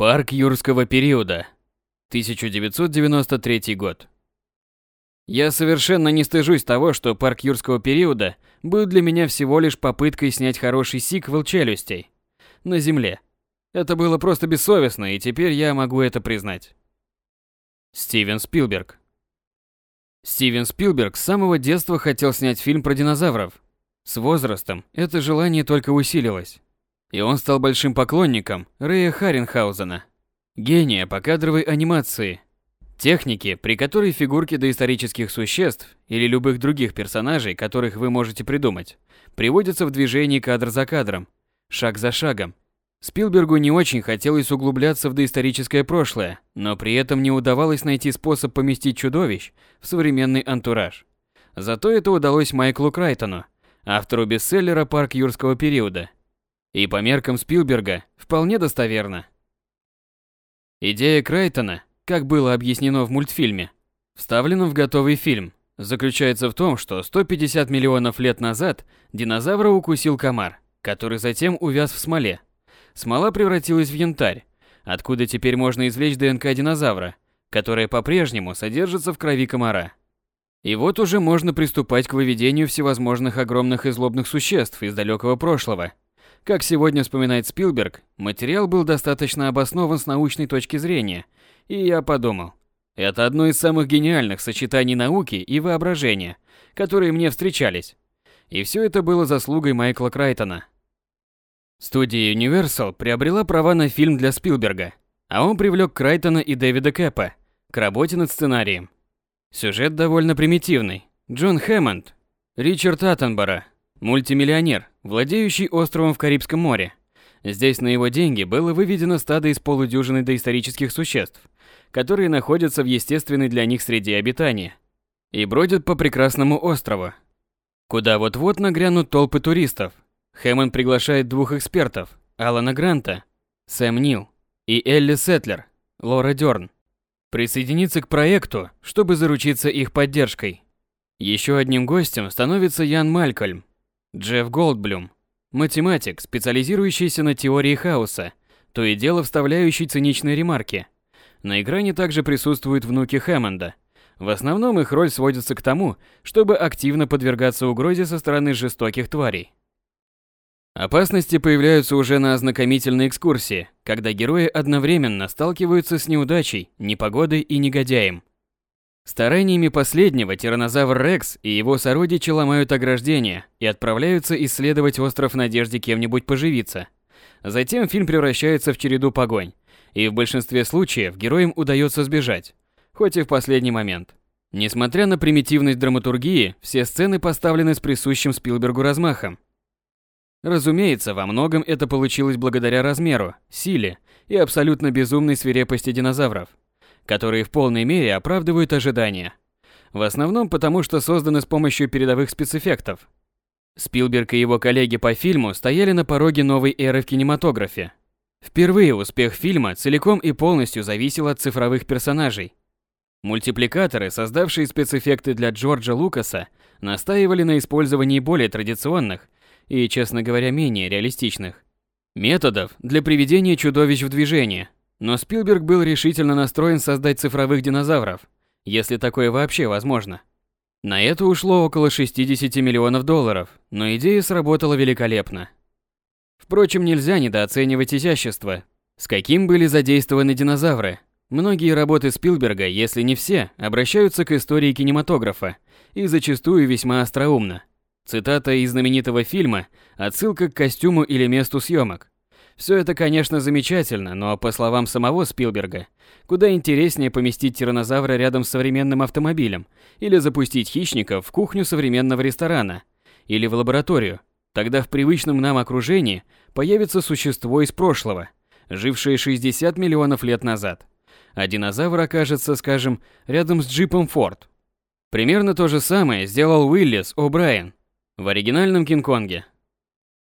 Парк юрского периода. 1993 год. Я совершенно не стыжусь того, что парк юрского периода был для меня всего лишь попыткой снять хороший сиквел челюстей на земле. Это было просто бессовестно, и теперь я могу это признать. Стивен Спилберг. Стивен Спилберг с самого детства хотел снять фильм про динозавров. С возрастом это желание только усилилось. И он стал большим поклонником Рэя Харренхаузена, гения по кадровой анимации, техники, при которой фигурки доисторических существ или любых других персонажей, которых вы можете придумать, приводятся в движение кадр за кадром, шаг за шагом. Спилбергу не очень хотелось углубляться в доисторическое прошлое, но при этом не удавалось найти способ поместить чудовищ в современный антураж. Зато это удалось Майклу Крайтону, автору бестселлера «Парк юрского периода», и по меркам Спилберга вполне достоверно. Идея Крайтона, как было объяснено в мультфильме, вставлена в готовый фильм, заключается в том, что 150 миллионов лет назад динозавра укусил комар, который затем увяз в смоле. Смола превратилась в янтарь, откуда теперь можно извлечь ДНК динозавра, которая по-прежнему содержится в крови комара. И вот уже можно приступать к выведению всевозможных огромных и злобных существ из далекого прошлого – как сегодня вспоминает Спилберг, материал был достаточно обоснован с научной точки зрения, и я подумал, это одно из самых гениальных сочетаний науки и воображения, которые мне встречались. И все это было заслугой Майкла Крайтона. Студия Universal приобрела права на фильм для Спилберга, а он привлек Крайтона и Дэвида Кэпа к работе над сценарием. Сюжет довольно примитивный. Джон Хэммонд, Ричард Аттенбора, Мультимиллионер, владеющий островом в Карибском море. Здесь на его деньги было выведено стадо из полудюжины доисторических существ, которые находятся в естественной для них среде обитания и бродят по прекрасному острову, куда вот-вот нагрянут толпы туристов. Хэммон приглашает двух экспертов, Алана Гранта, Сэм Нил и Элли Сетлер, Лора Дёрн, присоединиться к проекту, чтобы заручиться их поддержкой. Еще одним гостем становится Ян Малькольм, Джефф Голдблюм, математик, специализирующийся на теории хаоса, то и дело вставляющий циничные ремарки. На экране также присутствуют внуки Хэммонда. В основном их роль сводится к тому, чтобы активно подвергаться угрозе со стороны жестоких тварей. Опасности появляются уже на ознакомительной экскурсии, когда герои одновременно сталкиваются с неудачей, непогодой и негодяем. Стараниями последнего тиранозавр Рекс и его сородичи ломают ограждения и отправляются исследовать остров в надежде кем-нибудь поживиться. Затем фильм превращается в череду погонь, и в большинстве случаев героям удается сбежать, хоть и в последний момент. Несмотря на примитивность драматургии, все сцены поставлены с присущим Спилбергу размахом. Разумеется, во многом это получилось благодаря размеру, силе и абсолютно безумной свирепости динозавров которые в полной мере оправдывают ожидания. В основном потому, что созданы с помощью передовых спецэффектов. Спилберг и его коллеги по фильму стояли на пороге новой эры в кинематографе. Впервые успех фильма целиком и полностью зависел от цифровых персонажей. Мультипликаторы, создавшие спецэффекты для Джорджа Лукаса, настаивали на использовании более традиционных и, честно говоря, менее реалистичных методов для приведения чудовищ в движение – но Спилберг был решительно настроен создать цифровых динозавров, если такое вообще возможно. На это ушло около 60 миллионов долларов, но идея сработала великолепно. Впрочем, нельзя недооценивать изящество, с каким были задействованы динозавры. Многие работы Спилберга, если не все, обращаются к истории кинематографа и зачастую весьма остроумно. Цитата из знаменитого фильма, отсылка к костюму или месту съемок. Все это, конечно, замечательно, но, по словам самого Спилберга, куда интереснее поместить тиранозавра рядом с современным автомобилем или запустить хищника в кухню современного ресторана или в лабораторию. Тогда в привычном нам окружении появится существо из прошлого, жившее 60 миллионов лет назад. А динозавр окажется, скажем, рядом с джипом Форд. Примерно то же самое сделал Уиллис О'Брайен в оригинальном Кинг-Конге.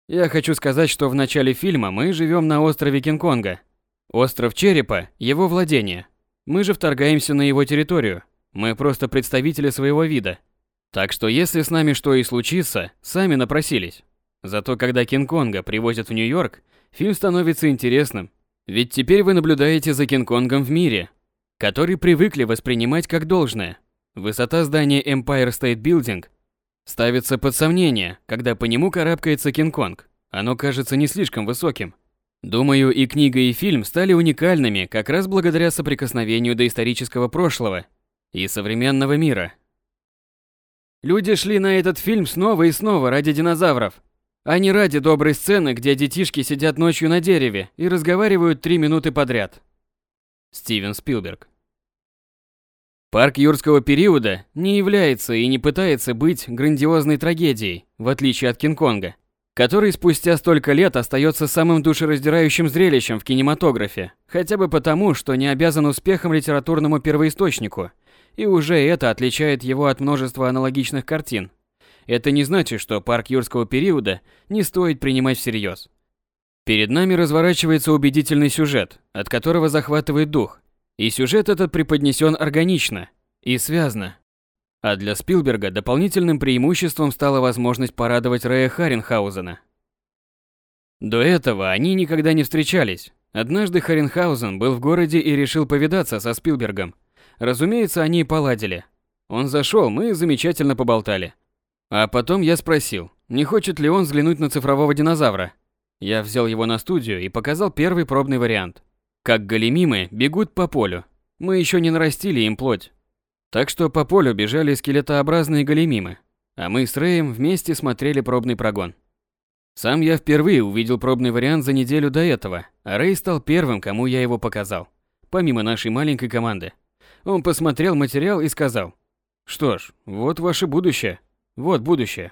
Я хочу сказать, что в начале фильма мы живем на острове Кинг-Конга. Остров Черепа – его владение. Мы же вторгаемся на его территорию. Мы просто представители своего вида. Так что если с нами что и случится, сами напросились. Зато когда Кинг-Конга привозят в Нью-Йорк, фильм становится интересным. Ведь теперь вы наблюдаете за Кинг-Конгом в мире, который привыкли воспринимать как должное. Высота здания Empire State Building ставится под сомнение, когда по нему карабкается Кинг-Конг. Оно кажется не слишком высоким. Думаю, и книга, и фильм стали уникальными как раз благодаря соприкосновению доисторического прошлого и современного мира. Люди шли на этот фильм снова и снова ради динозавров, а не ради доброй сцены, где детишки сидят ночью на дереве и разговаривают три минуты подряд. Стивен Спилберг Парк юрского периода не является и не пытается быть грандиозной трагедией, в отличие от Кинг-Конга, который спустя столько лет остается самым душераздирающим зрелищем в кинематографе, хотя бы потому, что не обязан успехом литературному первоисточнику – и уже это отличает его от множества аналогичных картин. Это не значит, что парк юрского периода не стоит принимать всерьез. Перед нами разворачивается убедительный сюжет, от которого захватывает дух. И сюжет этот преподнесен органично и связно. А для Спилберга дополнительным преимуществом стала возможность порадовать Рэя Харенхаузена. До этого они никогда не встречались. Однажды Харенхаузен был в городе и решил повидаться со Спилбергом – Разумеется, они поладили. Он зашел, мы замечательно поболтали. А потом я спросил, не хочет ли он взглянуть на цифрового динозавра. Я взял его на студию и показал первый пробный вариант. Как големимы бегут по полю. Мы еще не нарастили им плоть. Так что по полю бежали скелетообразные големимы, а мы с Рэем вместе смотрели пробный прогон. Сам я впервые увидел пробный вариант за неделю до этого, а Рэй стал первым, кому я его показал, помимо нашей маленькой команды. Он посмотрел материал и сказал, «Что ж, вот ваше будущее. Вот будущее».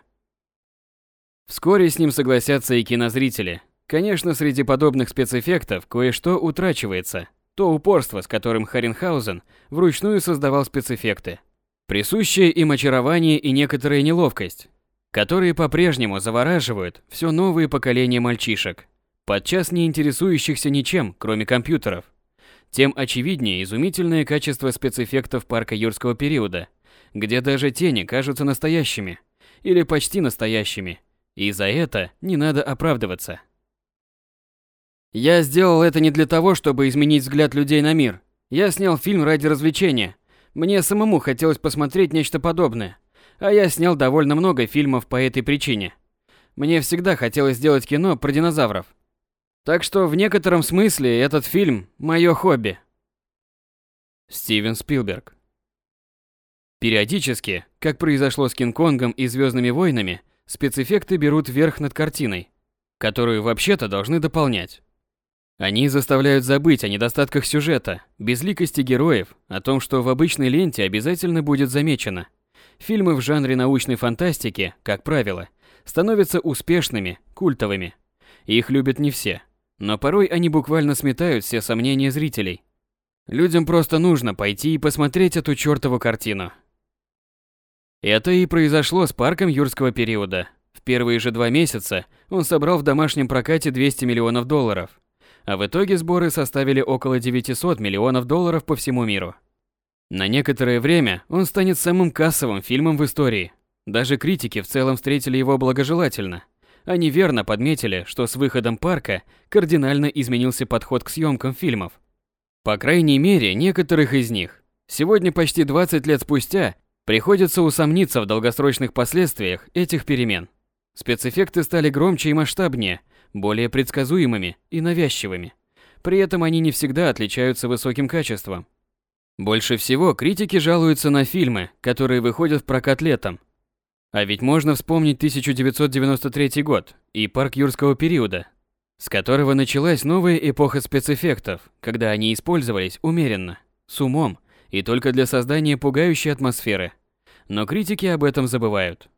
Вскоре с ним согласятся и кинозрители. Конечно, среди подобных спецэффектов кое-что утрачивается. То упорство, с которым Харенхаузен вручную создавал спецэффекты. Присущее им очарование и некоторая неловкость, которые по-прежнему завораживают все новые поколения мальчишек, подчас не интересующихся ничем, кроме компьютеров тем очевиднее изумительное качество спецэффектов парка юрского периода, где даже тени кажутся настоящими, или почти настоящими, и за это не надо оправдываться. Я сделал это не для того, чтобы изменить взгляд людей на мир. Я снял фильм ради развлечения. Мне самому хотелось посмотреть нечто подобное. А я снял довольно много фильмов по этой причине. Мне всегда хотелось сделать кино про динозавров. Так что в некотором смысле этот фильм – мое хобби. Стивен Спилберг Периодически, как произошло с Кинг-Конгом и Звездными войнами, спецэффекты берут верх над картиной, которую вообще-то должны дополнять. Они заставляют забыть о недостатках сюжета, безликости героев, о том, что в обычной ленте обязательно будет замечено. Фильмы в жанре научной фантастики, как правило, становятся успешными, культовыми. Их любят не все – но порой они буквально сметают все сомнения зрителей. Людям просто нужно пойти и посмотреть эту чёртову картину. Это и произошло с парком юрского периода. В первые же два месяца он собрал в домашнем прокате 200 миллионов долларов, а в итоге сборы составили около 900 миллионов долларов по всему миру. На некоторое время он станет самым кассовым фильмом в истории. Даже критики в целом встретили его благожелательно – они верно подметили, что с выходом парка кардинально изменился подход к съемкам фильмов. По крайней мере, некоторых из них. Сегодня, почти 20 лет спустя, приходится усомниться в долгосрочных последствиях этих перемен. Спецэффекты стали громче и масштабнее, более предсказуемыми и навязчивыми. При этом они не всегда отличаются высоким качеством. Больше всего критики жалуются на фильмы, которые выходят в прокат летом, а ведь можно вспомнить 1993 год и парк юрского периода, с которого началась новая эпоха спецэффектов, когда они использовались умеренно, с умом и только для создания пугающей атмосферы. Но критики об этом забывают.